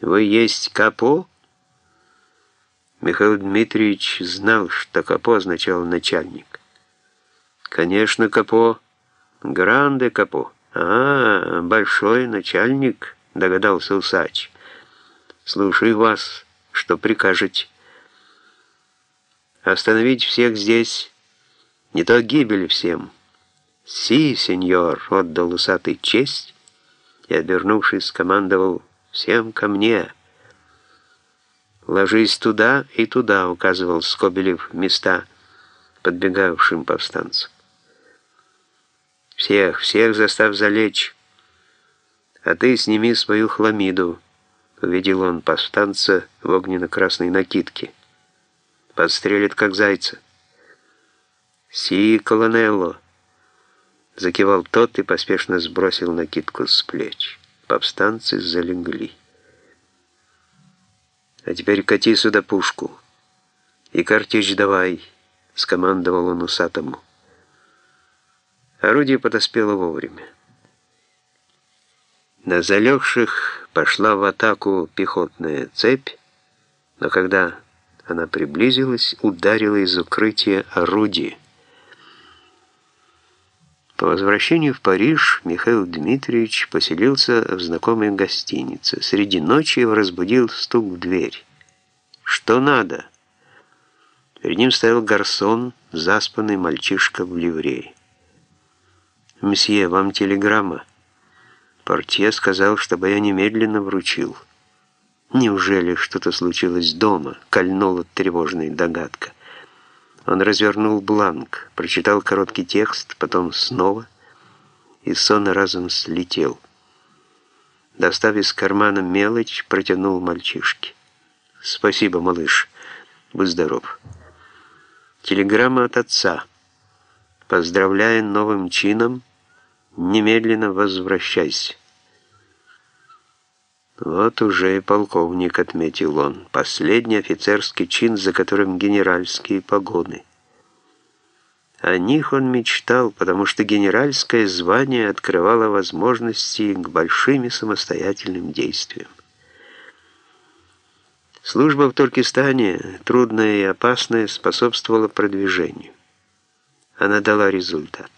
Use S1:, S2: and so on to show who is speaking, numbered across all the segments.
S1: «Вы есть Капо?» Михаил Дмитриевич знал, что Капо означал «начальник». «Конечно, Капо. Гранде Капо. А, большой начальник», — догадался усач. «Слушаю вас, что прикажете?» «Остановить всех здесь, не то гибель всем». «Си, сеньор», — отдал усатый честь и, обернувшись, скомандовал «всем ко мне». «Ложись туда и туда», — указывал Скобелев места подбегавшим повстанцам. «Всех, всех заставь залечь, а ты сними свою хламиду», — увидел он повстанца в огненно-красной накидке. «Подстрелит, как зайца». «Си, колонелло», — закивал тот и поспешно сбросил накидку с плеч. Повстанцы залегли. А теперь кати сюда пушку. И картечь давай, скомандовал он усатому. Орудие подоспело вовремя. На залегших пошла в атаку пехотная цепь, но когда она приблизилась, ударила из укрытия орудие. По возвращению в Париж Михаил Дмитриевич поселился в знакомой гостинице. Среди ночи его разбудил стук в дверь. «Что надо?» Перед ним стоял гарсон, заспанный мальчишка в ливрее. «Мсье, вам телеграмма?» Портье сказал, чтобы я немедленно вручил. «Неужели что-то случилось дома?» — кольнула тревожная догадка. Он развернул бланк, прочитал короткий текст, потом снова, и сон разом слетел. Достав из кармана мелочь, протянул мальчишке. «Спасибо, малыш. Будь здоров». Телеграмма от отца. «Поздравляя новым чином, немедленно возвращайся». Вот уже и полковник, отметил он, последний офицерский чин, за которым генеральские погоны. О них он мечтал, потому что генеральское звание открывало возможности к большим самостоятельным действиям. Служба в Туркестане, трудная и опасная, способствовала продвижению. Она дала результат.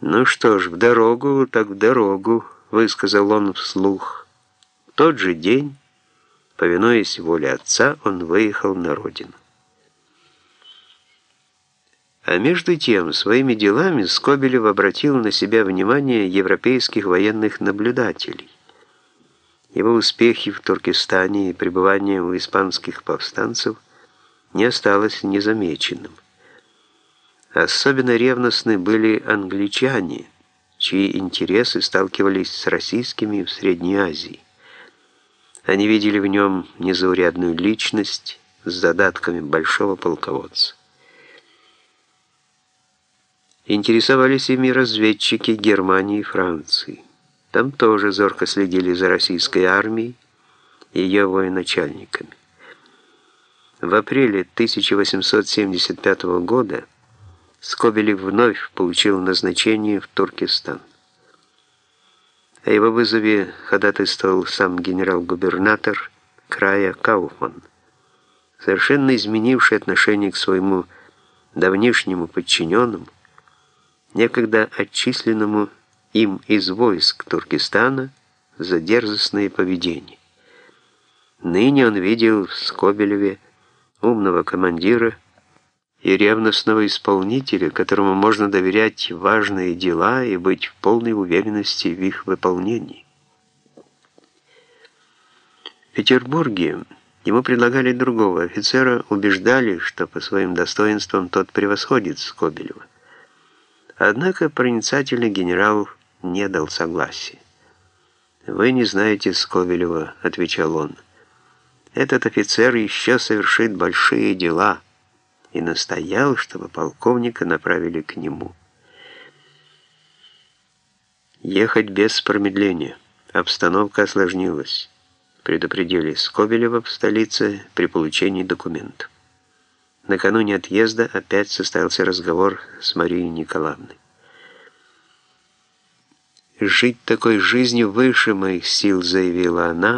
S1: Ну что ж, в дорогу, так в дорогу высказал он вслух. В тот же день, повинуясь воле отца, он выехал на родину. А между тем, своими делами Скобелев обратил на себя внимание европейских военных наблюдателей. Его успехи в Туркестане и пребывание у испанских повстанцев не осталось незамеченным. Особенно ревностны были англичане – чьи интересы сталкивались с российскими в Средней Азии. Они видели в нем незаурядную личность с задатками большого полководца. Интересовались ими разведчики Германии и Франции. Там тоже зорко следили за российской армией и ее военачальниками. В апреле 1875 года Скобелев вновь получил назначение в Туркестан. О его вызове ходатайствовал сам генерал-губернатор края Кауфман, совершенно изменивший отношение к своему давнешнему подчиненному, некогда отчисленному им из войск Туркестана за дерзостное поведение. Ныне он видел в Скобелеве умного командира, и ревностного исполнителя, которому можно доверять важные дела и быть в полной уверенности в их выполнении. В Петербурге ему предлагали другого офицера, убеждали, что по своим достоинствам тот превосходит Скобелева. Однако проницательный генерал не дал согласия. «Вы не знаете Скобелева», — отвечал он. «Этот офицер еще совершит большие дела» и настоял, чтобы полковника направили к нему. Ехать без промедления. Обстановка осложнилась. Предупредили Скобелева в столице при получении документов. Накануне отъезда опять состоялся разговор с Марией Николаевной. «Жить такой жизнью выше моих сил», — заявила она,